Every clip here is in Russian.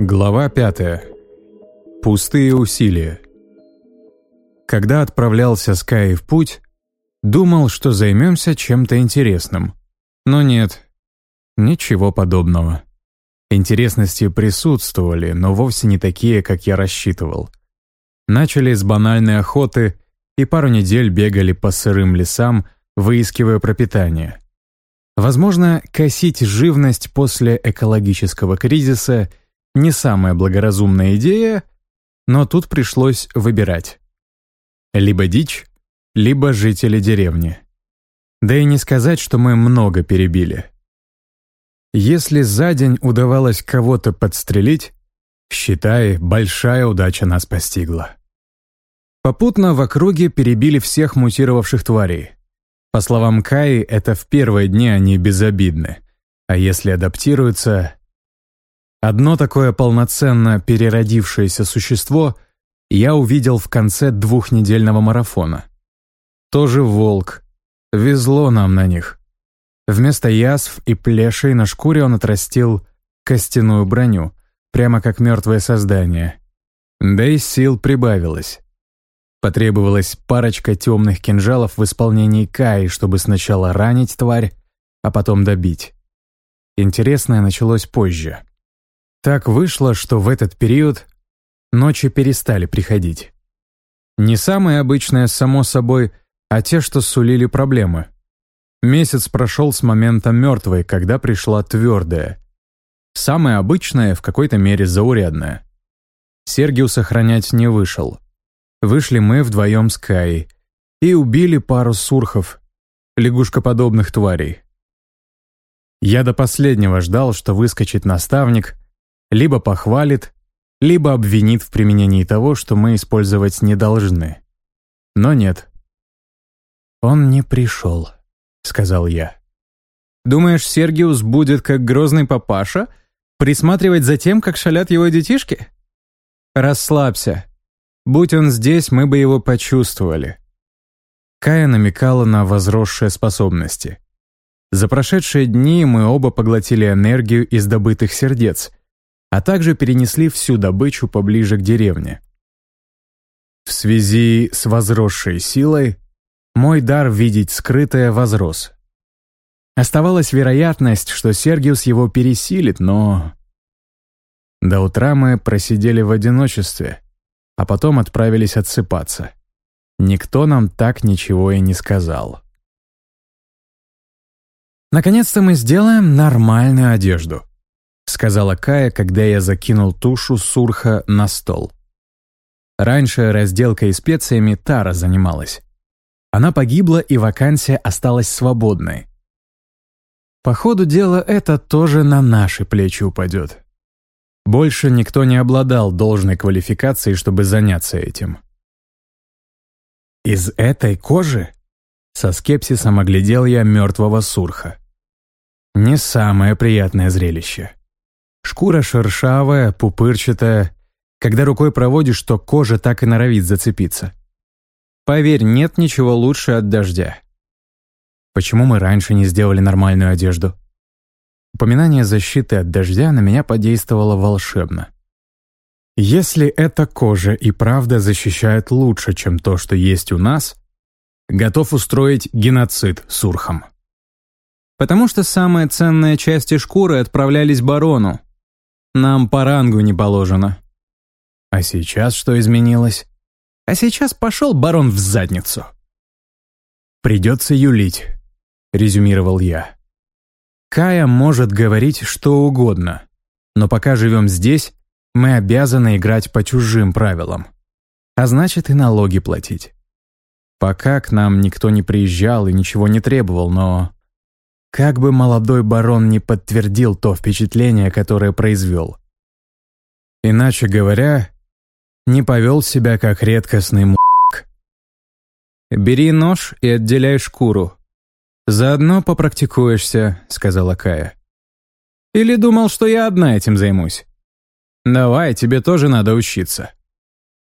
Глава 5. Пустые усилия. Когда отправлялся с Каей в путь, думал, что займемся чем-то интересным. Но нет, ничего подобного. Интересности присутствовали, но вовсе не такие, как я рассчитывал. Начали с банальной охоты и пару недель бегали по сырым лесам, выискивая пропитание. Возможно, косить живность после экологического кризиса – не самая благоразумная идея, но тут пришлось выбирать. Либо дичь, либо жители деревни. Да и не сказать, что мы много перебили. Если за день удавалось кого-то подстрелить, считай, большая удача нас постигла. Попутно в округе перебили всех мутировавших тварей. По словам Каи, это в первые дни они безобидны. А если адаптируются... Одно такое полноценно переродившееся существо я увидел в конце двухнедельного марафона. Тоже волк. Везло нам на них. Вместо язв и плешей на шкуре он отрастил костяную броню, прямо как мертвое создание. Да и сил прибавилось. Потребовалась парочка темных кинжалов в исполнении Каи, чтобы сначала ранить тварь, а потом добить. Интересное началось позже. Так вышло, что в этот период ночи перестали приходить. Не самые обычные, само собой, а те, что сулили проблемы. Месяц прошел с момента мертвой, когда пришла твердая. Самое обычное, в какой-то мере заурядное. Сергию сохранять не вышел. Вышли мы вдвоем с Каей и убили пару сурхов, лягушкоподобных тварей. Я до последнего ждал, что выскочит наставник, либо похвалит, либо обвинит в применении того, что мы использовать не должны. Но нет. «Он не пришел», — сказал я. «Думаешь, Сергиус будет, как грозный папаша, присматривать за тем, как шалят его детишки? Расслабься. Будь он здесь, мы бы его почувствовали. Кая намекала на возросшие способности. За прошедшие дни мы оба поглотили энергию из добытых сердец, а также перенесли всю добычу поближе к деревне. В связи с возросшей силой мой дар видеть скрытое возрос. Оставалась вероятность, что Сергиус его пересилит, но... До утра мы просидели в одиночестве — а потом отправились отсыпаться. Никто нам так ничего и не сказал. «Наконец-то мы сделаем нормальную одежду», — сказала Кая, когда я закинул тушу сурха на стол. Раньше разделкой и специями Тара занималась. Она погибла, и вакансия осталась свободной. По ходу дела это тоже на наши плечи упадет. Больше никто не обладал должной квалификацией, чтобы заняться этим. «Из этой кожи?» Со скепсисом оглядел я мертвого сурха. Не самое приятное зрелище. Шкура шершавая, пупырчатая. Когда рукой проводишь, то кожа так и норовит зацепиться. Поверь, нет ничего лучше от дождя. Почему мы раньше не сделали нормальную одежду? Упоминание защиты от дождя на меня подействовало волшебно. Если эта кожа и правда защищает лучше, чем то, что есть у нас, готов устроить геноцид Сурхам. Потому что самые ценные части шкуры отправлялись барону. Нам по рангу не положено. А сейчас что изменилось? А сейчас пошел барон в задницу. «Придется юлить», — резюмировал я. Кая может говорить что угодно, но пока живем здесь, мы обязаны играть по чужим правилам. А значит и налоги платить. Пока к нам никто не приезжал и ничего не требовал, но... Как бы молодой барон не подтвердил то впечатление, которое произвел. Иначе говоря, не повел себя как редкостный мужик. «Бери нож и отделяй шкуру», «Заодно попрактикуешься», — сказала Кая. «Или думал, что я одна этим займусь? Давай, тебе тоже надо учиться».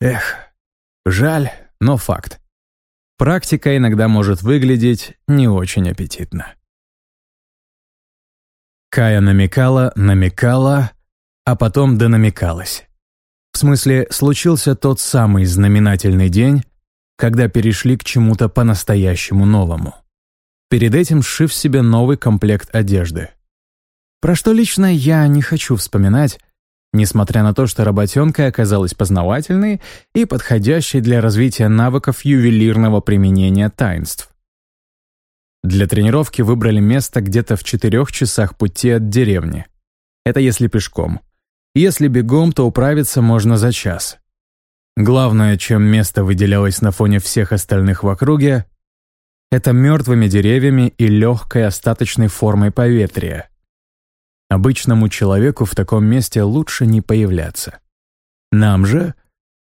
Эх, жаль, но факт. Практика иногда может выглядеть не очень аппетитно. Кая намекала, намекала, а потом донамекалось. В смысле, случился тот самый знаменательный день, когда перешли к чему-то по-настоящему новому. Перед этим сшив себе новый комплект одежды. Про что лично я не хочу вспоминать, несмотря на то, что работенка оказалась познавательной и подходящей для развития навыков ювелирного применения таинств. Для тренировки выбрали место где-то в четырех часах пути от деревни. Это если пешком. Если бегом, то управиться можно за час. Главное, чем место выделялось на фоне всех остальных в округе, это мертвыми деревьями и легкой остаточной формой поветрия. Обычному человеку в таком месте лучше не появляться. Нам же,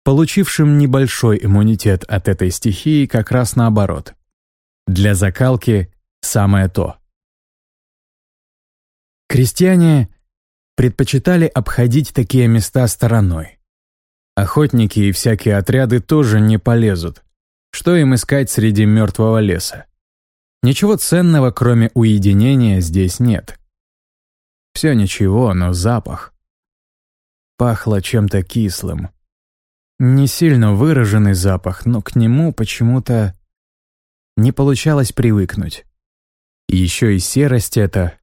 получившим небольшой иммунитет от этой стихии, как раз наоборот. Для закалки самое то. Крестьяне предпочитали обходить такие места стороной. Охотники и всякие отряды тоже не полезут. Что им искать среди мертвого леса? Ничего ценного, кроме уединения, здесь нет. Все ничего, но запах. Пахло чем-то кислым. Не сильно выраженный запах, но к нему почему-то не получалось привыкнуть. Еще и серость эта,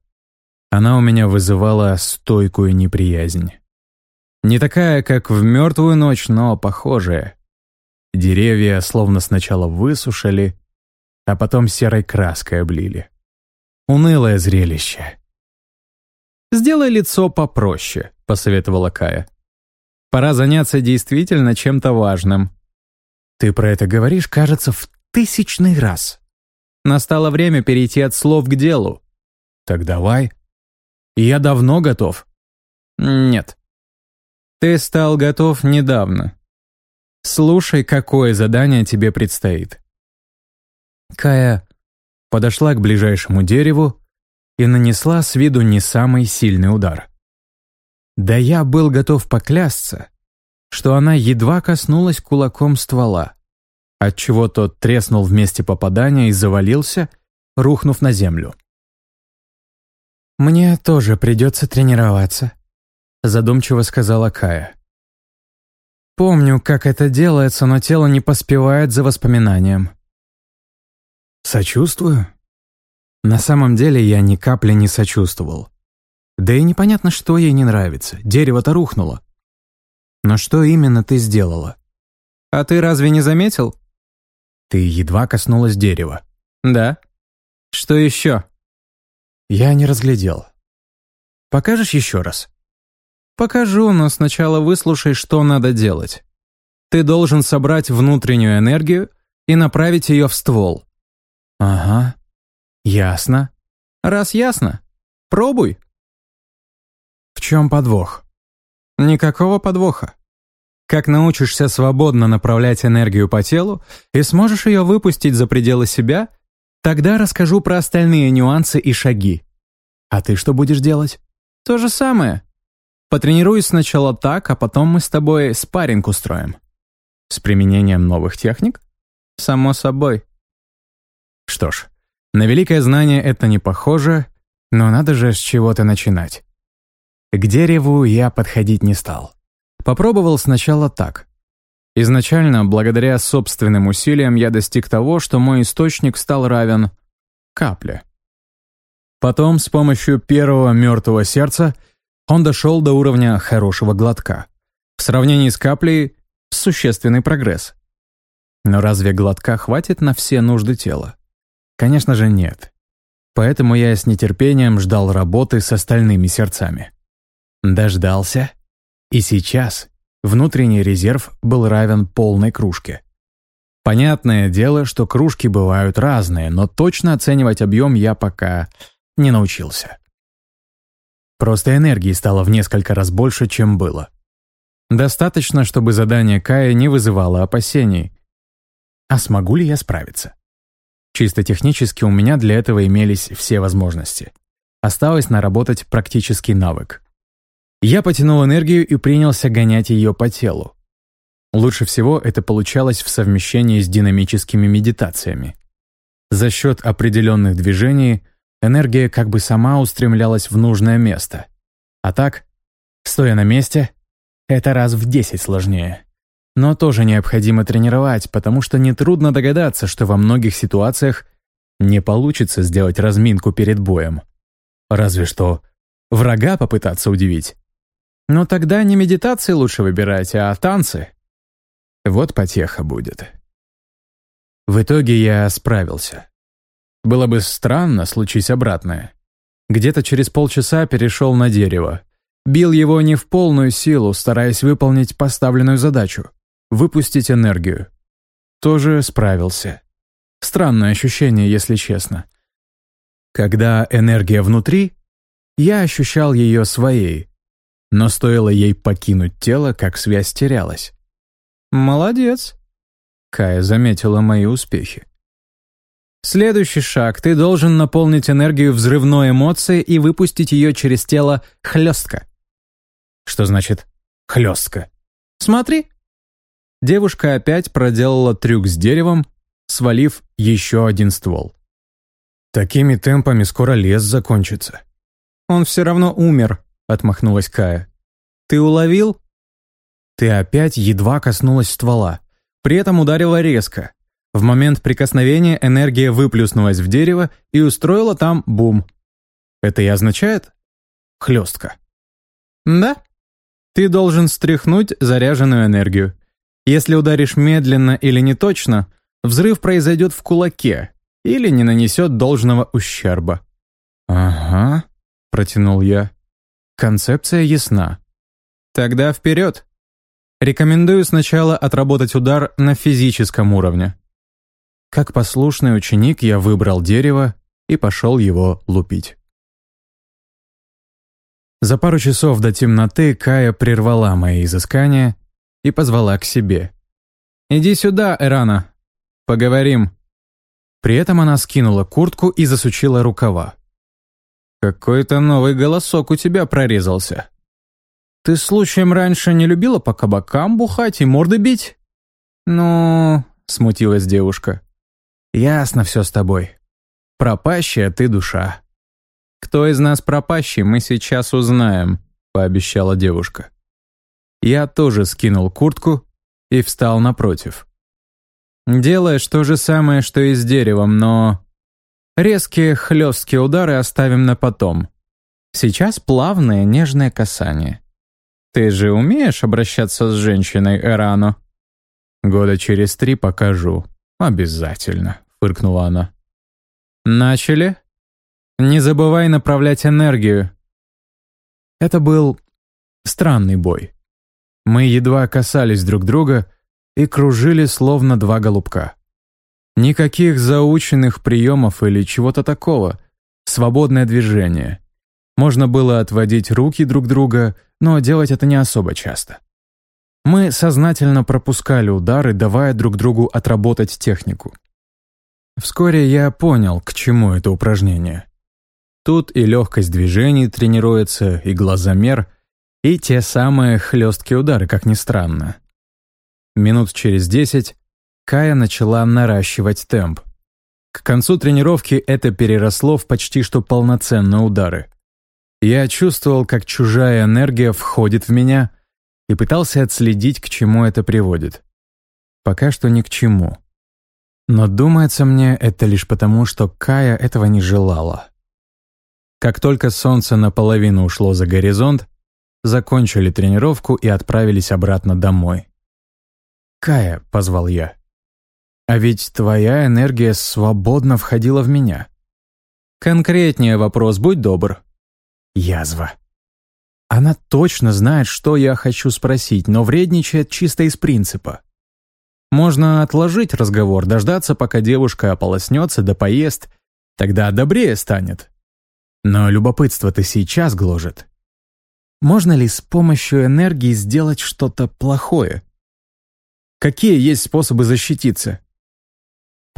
она у меня вызывала стойкую неприязнь. Не такая, как в мертвую ночь, но похожая. Деревья словно сначала высушили, а потом серой краской облили. Унылое зрелище. «Сделай лицо попроще», — посоветовала Кая. «Пора заняться действительно чем-то важным». «Ты про это говоришь, кажется, в тысячный раз». «Настало время перейти от слов к делу». «Так давай». «Я давно готов». «Нет». «Ты стал готов недавно. Слушай, какое задание тебе предстоит». Кая подошла к ближайшему дереву, и нанесла с виду не самый сильный удар. Да я был готов поклясться, что она едва коснулась кулаком ствола, отчего тот треснул в месте попадания и завалился, рухнув на землю. «Мне тоже придется тренироваться», — задумчиво сказала Кая. «Помню, как это делается, но тело не поспевает за воспоминанием». «Сочувствую», на самом деле я ни капли не сочувствовал. Да и непонятно, что ей не нравится. Дерево-то рухнуло. Но что именно ты сделала? А ты разве не заметил? Ты едва коснулась дерева. Да. Что еще? Я не разглядел. Покажешь еще раз? Покажу, но сначала выслушай, что надо делать. Ты должен собрать внутреннюю энергию и направить ее в ствол. Ага. Ясно. Раз ясно, пробуй. В чем подвох? Никакого подвоха. Как научишься свободно направлять энергию по телу и сможешь ее выпустить за пределы себя, тогда расскажу про остальные нюансы и шаги. А ты что будешь делать? То же самое. Потренируюсь сначала так, а потом мы с тобой спарринг устроим. С применением новых техник? Само собой. Что ж, на великое знание это не похоже, но надо же с чего-то начинать. К дереву я подходить не стал. Попробовал сначала так. Изначально, благодаря собственным усилиям, я достиг того, что мой источник стал равен капле. Потом, с помощью первого мертвого сердца, он дошел до уровня хорошего глотка. В сравнении с каплей – существенный прогресс. Но разве глотка хватит на все нужды тела? Конечно же, нет. Поэтому я с нетерпением ждал работы с остальными сердцами. Дождался. И сейчас внутренний резерв был равен полной кружке. Понятное дело, что кружки бывают разные, но точно оценивать объем я пока не научился. Просто энергии стало в несколько раз больше, чем было. Достаточно, чтобы задание Кая не вызывало опасений. А смогу ли я справиться? Чисто технически у меня для этого имелись все возможности. Осталось наработать практический навык. Я потянул энергию и принялся гонять ее по телу. Лучше всего это получалось в совмещении с динамическими медитациями. За счет определенных движений энергия как бы сама устремлялась в нужное место. А так, Стоя на месте, это раз в десять сложнее. Но тоже необходимо тренировать, потому что нетрудно догадаться, что во многих ситуациях не получится сделать разминку перед боем. Разве что врага попытаться удивить. Но тогда не медитации лучше выбирать, а танцы. Вот потеха будет. В итоге я справился. Было бы странно, случись обратное. Где-то через полчаса перешел на дерево. Бил его не в полную силу, стараясь выполнить поставленную задачу — выпустить энергию. Тоже справился. Странное ощущение, если честно. Когда энергия внутри, я ощущал ее своей, но стоило ей покинуть тело, как связь терялась. «Молодец», — Кая заметила мои успехи. Следующий шаг. Ты должен наполнить энергию взрывной эмоции и выпустить ее через тело хлестко. Что значит хлестко? Смотри. Девушка опять проделала трюк с деревом, свалив еще один ствол. Такими темпами скоро лес закончится. Он все равно умер, отмахнулась Кая. Ты уловил? Ты опять едва коснулась ствола. При этом ударила резко. В момент прикосновения энергия выплюснулась в дерево и устроила там бум. Это и означает хлестка. Да. Ты должен стряхнуть заряженную энергию. Если ударишь медленно или неточно, взрыв произойдет в кулаке или не нанесет должного ущерба. «Ага», — протянул я. «Концепция ясна. Тогда вперед. Рекомендую сначала отработать удар на физическом уровне. Как послушный ученик я выбрал дерево и пошел его лупить. За пару часов до темноты Кая прервала мои изыскания и позвала к себе. «Иди сюда, Эрана. Поговорим». При этом она скинула куртку и засучила рукава. «Какой-то новый голосок у тебя прорезался. Ты случаем раньше не любила по кабакам бухать и морды бить?» «Ну...» — смутилась девушка. Ясно все с тобой. Пропащая ты душа. Кто из нас пропащий, мы сейчас узнаем, пообещала девушка. Я тоже скинул куртку и встал напротив. Делаешь то же самое, что и с деревом, но... Резкие хлесткие удары оставим на потом. Сейчас плавное нежное касание. Ты же умеешь обращаться с женщиной, Эрано? Года через три покажу. «Обязательно», — фыркнула она. «Начали? Не забывай направлять энергию». Это был странный бой. Мы едва касались друг друга и кружили словно два голубка. Никаких заученных приемов или чего-то такого. Свободное движение. Можно было отводить руки друг друга, но делать это не особо часто. Мы сознательно пропускали удары, давая друг другу отработать технику. Вскоре я понял, к чему это упражнение. Тут и легкость движений тренируется, и глазомер, и те самые хлесткие удары, как ни странно. Минут через десять Кая начала наращивать темп. К концу тренировки это переросло в почти что полноценные удары. Я чувствовал, как чужая энергия входит в меня, и пытался отследить, к чему это приводит. Пока что ни к чему. Но думается мне, это лишь потому, что Кая этого не желала. Как только солнце наполовину ушло за горизонт, закончили тренировку и отправились обратно домой. «Кая», — позвал я, — «а ведь твоя энергия свободно входила в меня». «Конкретнее вопрос, будь добр». «Язва», она точно знает, что я хочу спросить, но вредничает чисто из принципа. Можно отложить разговор, дождаться, пока девушка ополоснется да поест, тогда добрее станет. Но любопытство-то сейчас гложет. Можно ли с помощью энергии сделать что-то плохое? Какие есть способы защититься?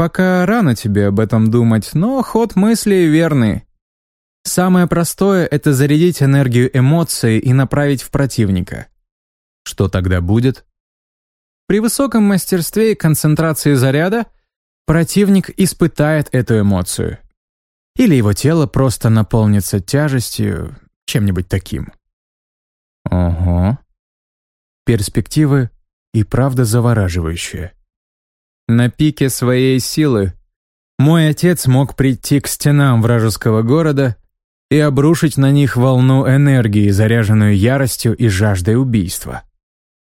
Пока рано тебе об этом думать, но ход мысли верный. Самое простое — это зарядить энергию эмоций и направить в противника. Что тогда будет? При высоком мастерстве и концентрации заряда противник испытает эту эмоцию. Или его тело просто наполнится тяжестью, чем-нибудь таким. Ого. Перспективы и правда завораживающие. На пике своей силы мой отец мог прийти к стенам вражеского города и обрушить на них волну энергии, заряженную яростью и жаждой убийства.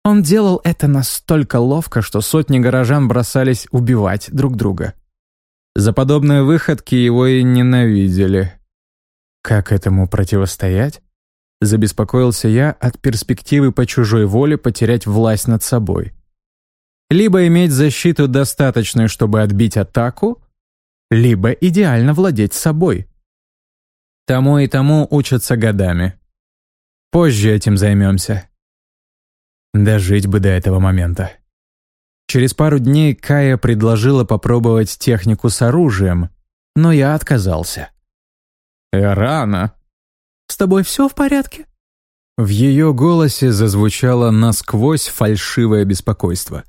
Он делал это настолько ловко, что сотни горожан бросались убивать друг друга. За подобные выходки его и ненавидели. Как этому противостоять? Забеспокоился я от перспективы по чужой воле потерять власть над собой. Либо иметь защиту достаточную, чтобы отбить атаку, либо идеально владеть собой. Тому и тому учатся годами. Позже этим займемся. Дожить бы до этого момента. Через пару дней Кая предложила попробовать технику с оружием, но я отказался. «Э, «Рано. С тобой все в порядке?» В ее голосе зазвучало насквозь фальшивое беспокойство,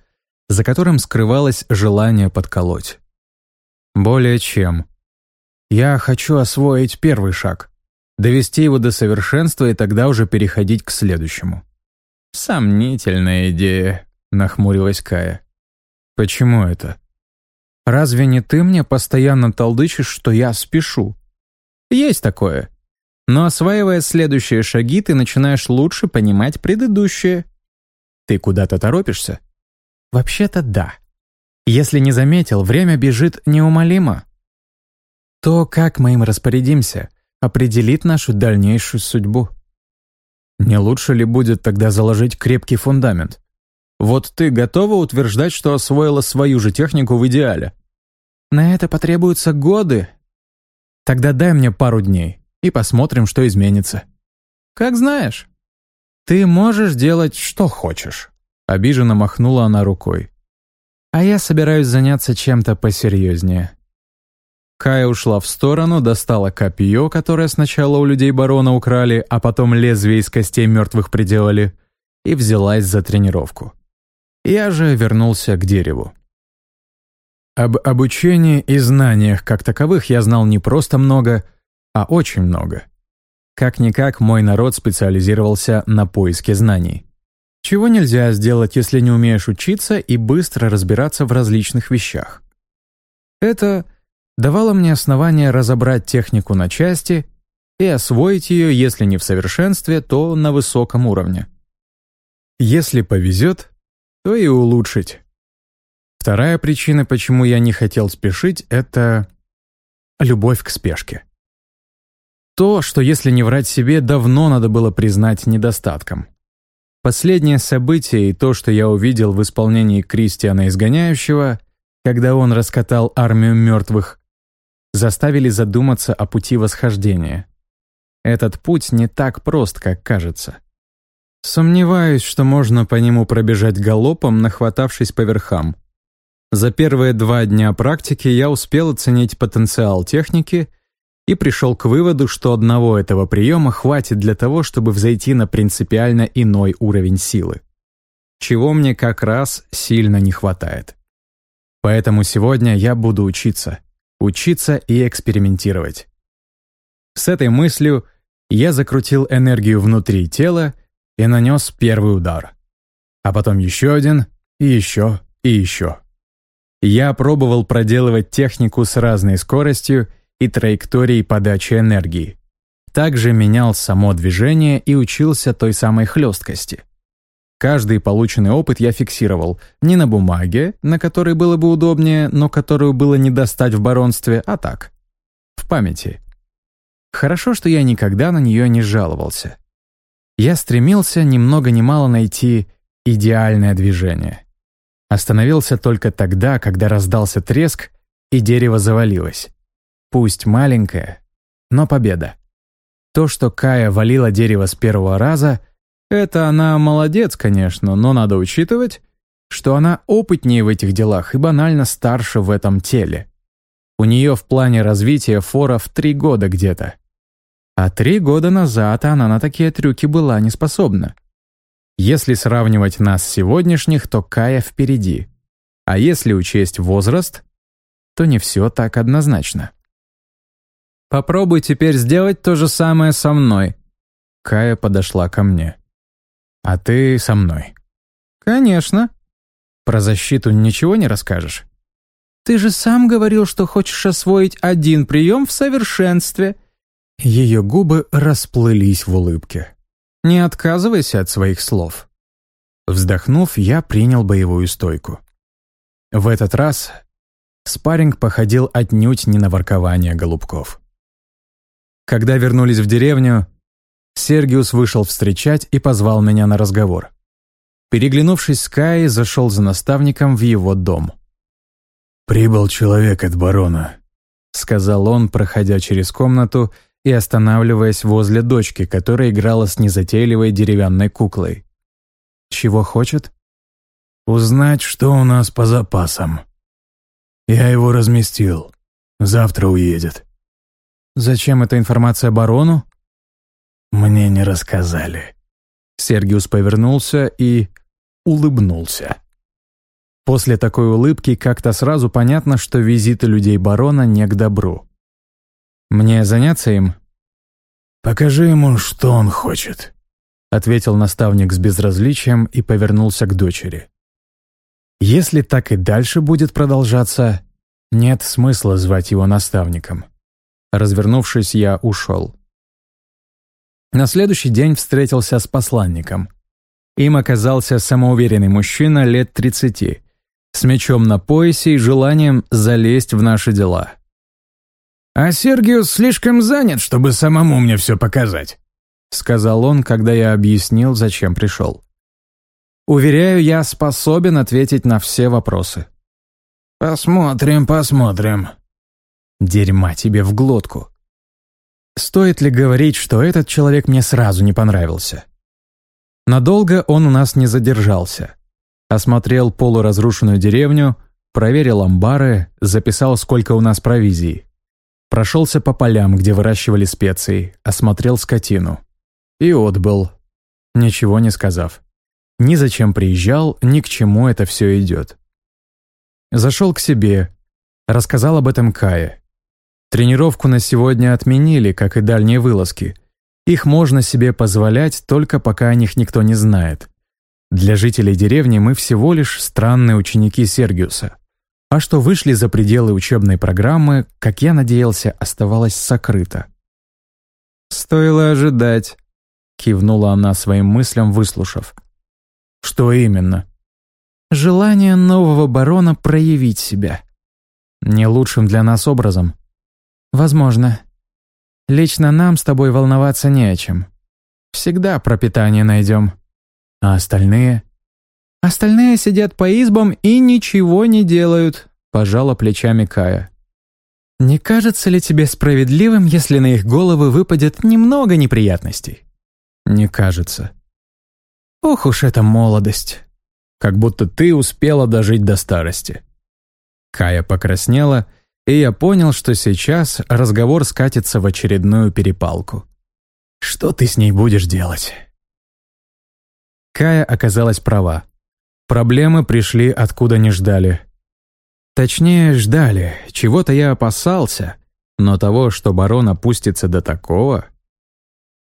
за которым скрывалось желание подколоть. «Более чем. Я хочу освоить первый шаг, довести его до совершенства и тогда уже переходить к следующему». «Сомнительная идея», — нахмурилась Кая. «Почему это? Разве не ты мне постоянно толдычишь, что я спешу?» «Есть такое. Но осваивая следующие шаги, ты начинаешь лучше понимать предыдущие. Ты куда-то торопишься?» «Вообще-то да. Если не заметил, время бежит неумолимо. То, как мы им распорядимся, определит нашу дальнейшую судьбу». «Не лучше ли будет тогда заложить крепкий фундамент?» Вот ты готова утверждать, что освоила свою же технику в идеале? На это потребуются годы. Тогда дай мне пару дней и посмотрим, что изменится. Как знаешь. Ты можешь делать, что хочешь. Обиженно махнула она рукой. А я собираюсь заняться чем-то посерьезнее. Кая ушла в сторону, достала копье, которое сначала у людей барона украли, а потом лезвие из костей мертвых приделали, и взялась за тренировку. Я же вернулся к дереву. Об обучении и знаниях как таковых я знал не просто много, а очень много. Как-никак мой народ специализировался на поиске знаний. Чего нельзя сделать, если не умеешь учиться и быстро разбираться в различных вещах. Это давало мне основание разобрать технику на части и освоить ее, если не в совершенстве, то на высоком уровне. Если повезет, то и улучшить. Вторая причина, почему я не хотел спешить, это любовь к спешке. То, что, если не врать себе, давно надо было признать недостатком. Последнее событие и то, что я увидел в исполнении Кристиана Изгоняющего, когда он раскатал армию мертвых, заставили задуматься о пути восхождения. Этот путь не так прост, как кажется. Сомневаюсь, что можно по нему пробежать галопом, нахватавшись по верхам. За первые два дня практики я успел оценить потенциал техники и пришел к выводу, что одного этого приема хватит для того, чтобы взойти на принципиально иной уровень силы. Чего мне как раз сильно не хватает. Поэтому сегодня я буду учиться. Учиться и экспериментировать. С этой мыслью я закрутил энергию внутри тела и нанес первый удар. А потом еще один, и еще, и еще. Я пробовал проделывать технику с разной скоростью и траекторией подачи энергии. Также менял само движение и учился той самой хлесткости. Каждый полученный опыт я фиксировал не на бумаге, на которой было бы удобнее, но которую было не достать в баронстве, а так, в памяти. Хорошо, что я никогда на нее не жаловался. Я стремился ни много ни мало найти идеальное движение. Остановился только тогда, когда раздался треск, и дерево завалилось. Пусть маленькое, но победа. То, что Кая валила дерево с первого раза, это она молодец, конечно, но надо учитывать, что она опытнее в этих делах и банально старше в этом теле. У нее в плане развития фора в три года где-то. А три года назад она на такие трюки была не способна. Если сравнивать нас с сегодняшних, то Кая впереди. А если учесть возраст, то не все так однозначно. «Попробуй теперь сделать то же самое со мной». Кая подошла ко мне. А ты со мной. Конечно. Про защиту ничего не расскажешь? Ты же сам говорил, что хочешь освоить один прием в совершенстве. Ее губы расплылись в улыбке. Не отказывайся от своих слов. Вздохнув, я принял боевую стойку. В этот раз спарринг походил отнюдь не на воркование голубков. Когда вернулись в деревню, Сергиус вышел встречать и позвал меня на разговор. Переглянувшись с Каей, зашел за наставником в его дом. «Прибыл человек от барона», — сказал он, проходя через комнату и останавливаясь возле дочки, которая играла с незатейливой деревянной куклой. «Чего хочет?» «Узнать, что у нас по запасам. Я его разместил. Завтра уедет». «Зачем эта информация барону?» «Мне не рассказали». Сергиус повернулся и улыбнулся. После такой улыбки как-то сразу понятно, что визиты людей барона не к добру. «Мне заняться им?» «Покажи ему, что он хочет», — ответил наставник с безразличием и повернулся к дочери. «Если так и дальше будет продолжаться, нет смысла звать его наставником». Развернувшись, я ушел. На следующий день встретился с посланником. Им оказался самоуверенный мужчина лет 30, с мечом на поясе и желанием залезть в наши дела. «А Сергиус слишком занят, чтобы самому мне все показать», сказал он, когда я объяснил, зачем пришел. «Уверяю, я способен ответить на все вопросы». «Посмотрим, посмотрим», Дерьма тебе в глотку. Стоит ли говорить, что этот человек мне сразу не понравился? Надолго он у нас не задержался. Осмотрел полуразрушенную деревню, проверил амбары, записал, сколько у нас провизии. Прошелся по полям, где выращивали специи, осмотрел скотину. И отбыл, ничего не сказав. Ни зачем приезжал, ни к чему это все идет. Зашел к себе, рассказал об этом Кае. Тренировку на сегодня отменили, как и дальние вылазки. Их можно себе позволять, только пока о них никто не знает. Для жителей деревни мы всего лишь странные ученики Сергиуса. А что вышли за пределы учебной программы, как я надеялся, оставалось сокрыто. «Стоило ожидать», — кивнула она своим мыслям, выслушав. «Что именно?» «Желание нового барона проявить себя». «Не лучшим для нас образом», Возможно. Лично нам с тобой волноваться не о чем. Всегда пропитание найдем. А остальные? Остальные сидят по избам и ничего не делают, пожала плечами Кая. Не кажется ли тебе справедливым, если на их головы выпадет немного неприятностей? Не кажется. Ох уж эта молодость. Как будто ты успела дожить до старости. Кая покраснела и я понял, что сейчас разговор скатится в очередную перепалку. Что ты с ней будешь делать? Кая оказалась права. Проблемы пришли откуда не ждали. Точнее, ждали. Чего-то я опасался, но того, что барон опустится до такого...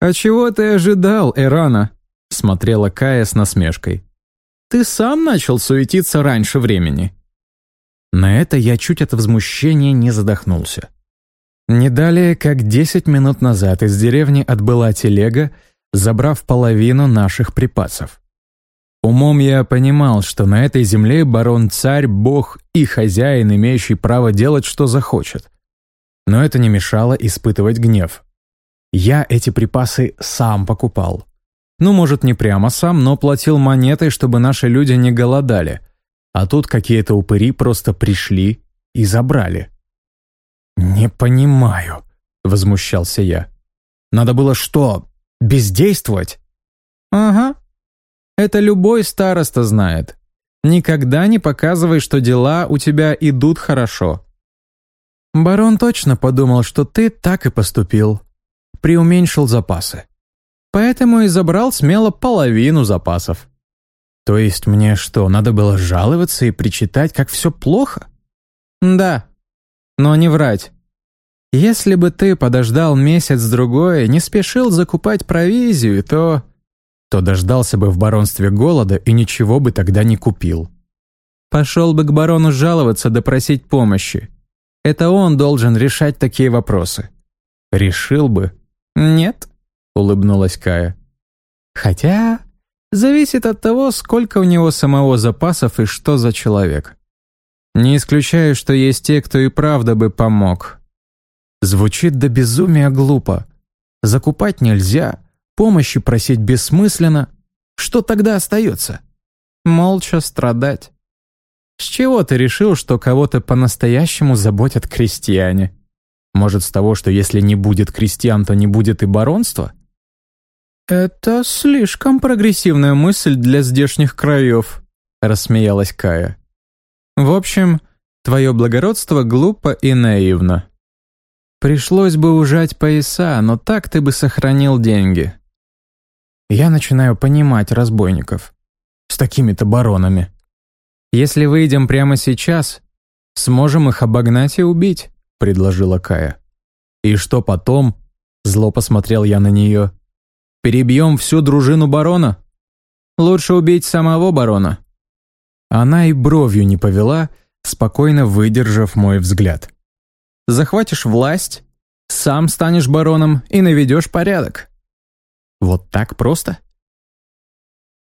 «А чего ты ожидал, Эрана?» — смотрела Кая с насмешкой. «Ты сам начал суетиться раньше времени». На это я чуть от возмущения не задохнулся. Не далее, как десять минут назад из деревни отбыла телега, забрав половину наших припасов. Умом я понимал, что на этой земле барон царь, бог и хозяин, имеющий право делать, что захочет. Но это не мешало испытывать гнев. Я эти припасы сам покупал. Ну, может, не прямо сам, но платил монетой, чтобы наши люди не голодали — а тут какие-то упыри просто пришли и забрали. «Не понимаю», — возмущался я. «Надо было что, бездействовать?» «Ага. Это любой староста знает. Никогда не показывай, что дела у тебя идут хорошо». Барон точно подумал, что ты так и поступил. Приуменьшил запасы. Поэтому и забрал смело половину запасов. То есть мне что, надо было жаловаться и причитать, как все плохо? Да, но не врать. Если бы ты подождал месяц-другой, не спешил закупать провизию, то... то дождался бы в баронстве голода и ничего бы тогда не купил. Пошел бы к барону жаловаться да просить помощи. Это он должен решать такие вопросы. Решил бы. Нет, улыбнулась Кая. Хотя зависит от того, сколько у него самого запасов и что за человек. Не исключаю, что есть те, кто и правда бы помог. Звучит до безумия глупо. Закупать нельзя, помощи просить бессмысленно. Что тогда остается? Молча страдать. С чего ты решил, что кого-то по-настоящему заботят крестьяне? Может, с того, что если не будет крестьян, то не будет и баронства? «Это слишком прогрессивная мысль для здешних краев», — рассмеялась Кая. «В общем, твое благородство глупо и наивно. Пришлось бы ужать пояса, но так ты бы сохранил деньги». Я начинаю понимать разбойников. С такими-то баронами. «Если выйдем прямо сейчас, сможем их обогнать и убить», — предложила Кая. «И что потом?» — зло посмотрел я на нее. Перебьем всю дружину барона? Лучше убить самого барона». Она и бровью не повела, спокойно выдержав мой взгляд. «Захватишь власть, сам станешь бароном и наведешь порядок». «Вот так просто?»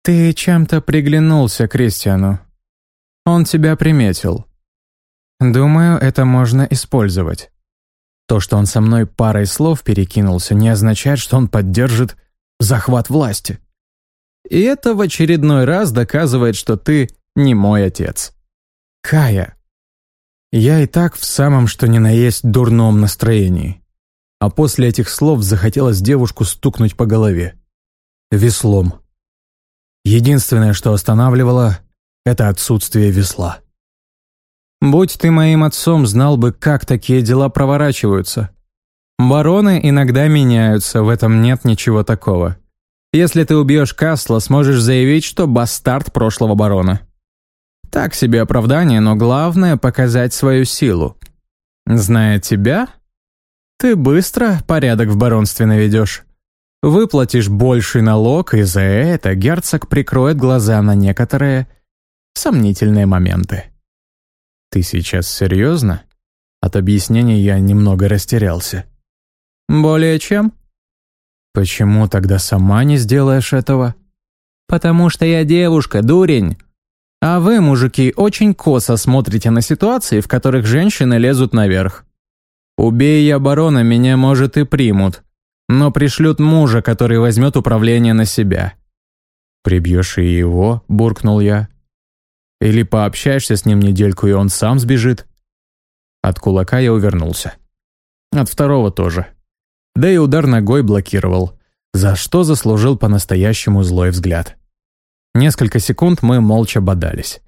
«Ты чем-то приглянулся Кристиану. Он тебя приметил. Думаю, это можно использовать. То, что он со мной парой слов перекинулся, не означает, что он поддержит захват власти. И это в очередной раз доказывает, что ты не мой отец. Кая, я и так в самом что ни на есть дурном настроении. А после этих слов захотелось девушку стукнуть по голове. Веслом. Единственное, что останавливало, это отсутствие весла. Будь ты моим отцом, знал бы, как такие дела проворачиваются. Бароны иногда меняются, в этом нет ничего такого. Если ты убьешь Касла, сможешь заявить, что бастард прошлого барона. Так себе оправдание, но главное — показать свою силу. Зная тебя, ты быстро порядок в баронстве наведешь. Выплатишь больший налог, и за это герцог прикроет глаза на некоторые сомнительные моменты. Ты сейчас серьезно? От объяснений я немного растерялся. «Более чем?» «Почему тогда сама не сделаешь этого?» «Потому что я девушка, дурень. А вы, мужики, очень косо смотрите на ситуации, в которых женщины лезут наверх. Убей я барона, меня, может, и примут, но пришлют мужа, который возьмет управление на себя». «Прибьешь и его», — буркнул я. «Или пообщаешься с ним недельку, и он сам сбежит?» От кулака я увернулся. От второго тоже да и удар ногой блокировал, за что заслужил по-настоящему злой взгляд. Несколько секунд мы молча бодались.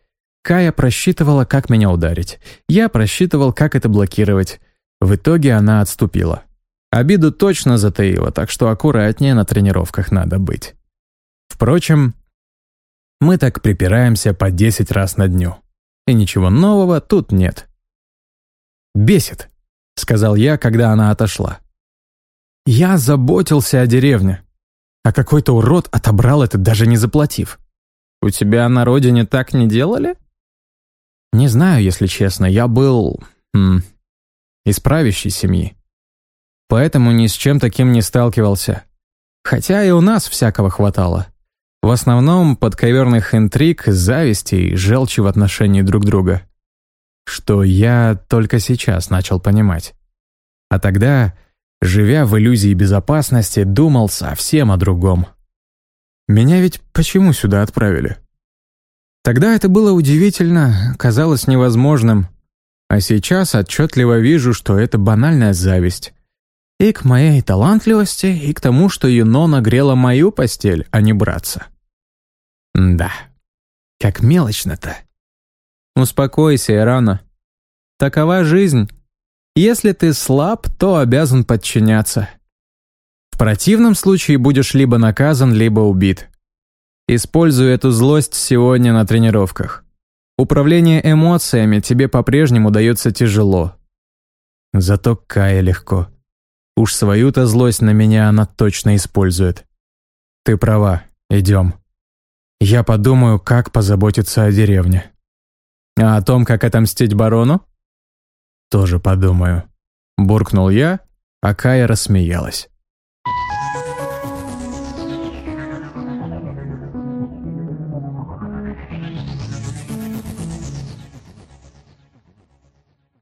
Кая просчитывала, как меня ударить. Я просчитывал, как это блокировать. В итоге она отступила. Обиду точно затаила, так что аккуратнее на тренировках надо быть. Впрочем, мы так припираемся по 10 раз на дню. И ничего нового тут нет. «Бесит», — сказал я, когда она отошла. Я заботился о деревне, а какой-то урод отобрал это, даже не заплатив. У тебя на родине так не делали? Не знаю, если честно. Я был... М, из правящей семьи. Поэтому ни с чем таким не сталкивался. Хотя и у нас всякого хватало. В основном подковерных интриг, зависти и желчи в отношении друг друга. Что я только сейчас начал понимать. А тогда живя в иллюзии безопасности, думал совсем о другом. Меня ведь почему сюда отправили? Тогда это было удивительно, казалось невозможным. А сейчас отчетливо вижу, что это банальная зависть. И к моей талантливости, и к тому, что Юно нагрела мою постель, а не братца. Да, как мелочно-то. Успокойся, Ирана. Такова жизнь. Если ты слаб, то обязан подчиняться. В противном случае будешь либо наказан, либо убит. Используй эту злость сегодня на тренировках. Управление эмоциями тебе по-прежнему дается тяжело. Зато Кая легко. Уж свою-то злость на меня она точно использует. Ты права, Идем. Я подумаю, как позаботиться о деревне. А о том, как отомстить барону? Тоже подумаю. Буркнул я, а Кая рассмеялась.